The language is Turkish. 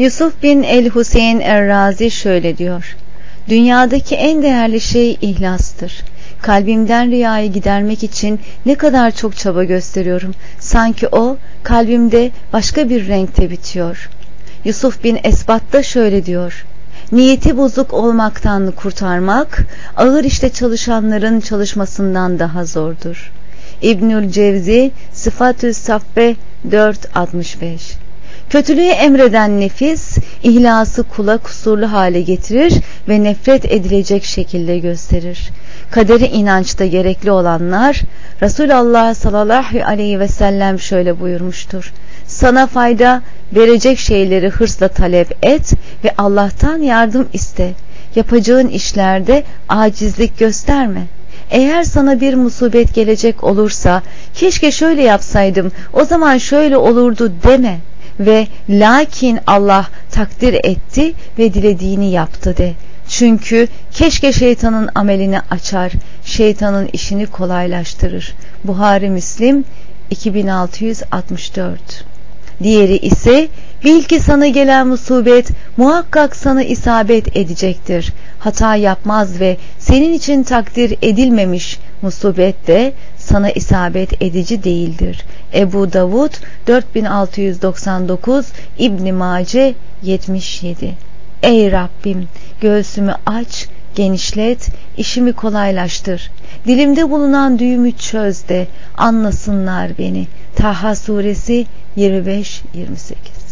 Yusuf bin el-Hüseyin Errazi şöyle diyor. Dünyadaki en değerli şey ihlastır. Kalbimden rüyayı gidermek için ne kadar çok çaba gösteriyorum. Sanki o kalbimde başka bir renkte bitiyor. Yusuf bin Esbat da şöyle diyor. Niyeti bozuk olmaktan kurtarmak, ağır işte çalışanların çalışmasından daha zordur. İbnül Cevzi Sıfatü Saffe 465 Kötülüğü emreden nefis, ihlası kula kusurlu hale getirir ve nefret edilecek şekilde gösterir. Kaderi inançta gerekli olanlar, Resulullah sallallahu aleyhi ve sellem şöyle buyurmuştur. Sana fayda verecek şeyleri hırsla talep et ve Allah'tan yardım iste. Yapacağın işlerde acizlik gösterme. Eğer sana bir musibet gelecek olursa, keşke şöyle yapsaydım, o zaman şöyle olurdu deme ve lakin Allah takdir etti ve dilediğini yaptı de. Çünkü keşke şeytanın amelini açar, şeytanın işini kolaylaştırır. Buhari Müslim 2664 Diğeri ise bil ki sana gelen musibet muhakkak sana isabet edecektir. Hata yapmaz ve senin için takdir edilmemiş musibet de sana isabet edici değildir. Ebu Davud 4699 İbn Mace 77 Ey Rabbim göğsümü aç, genişlet, işimi kolaylaştır. Dilimde bulunan düğümü çöz de anlasınlar beni. Taha suresi 25-28